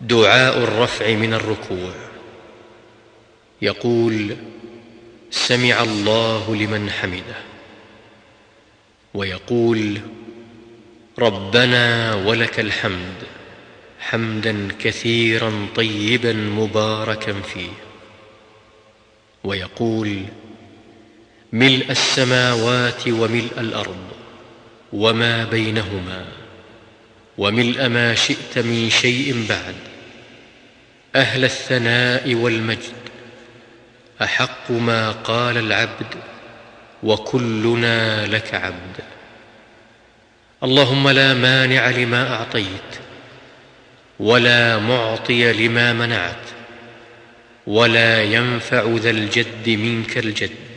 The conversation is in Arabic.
دعاء الرفع من الركوع. يقول سمع الله لمن حمده. ويقول ربنا ولك الحمد حمدا كثيرا طيبا مباركا فيه. ويقول ملء السماوات وملء الأرض وما بينهما وملء ما شئت من شيء بعد. أهل الثناء والمجد أحق ما قال العبد وكلنا لك عبد. اللهم لا مانع لما أعطيت ولا معطي لما منعت ولا ينفع ذا الجد منك الجد.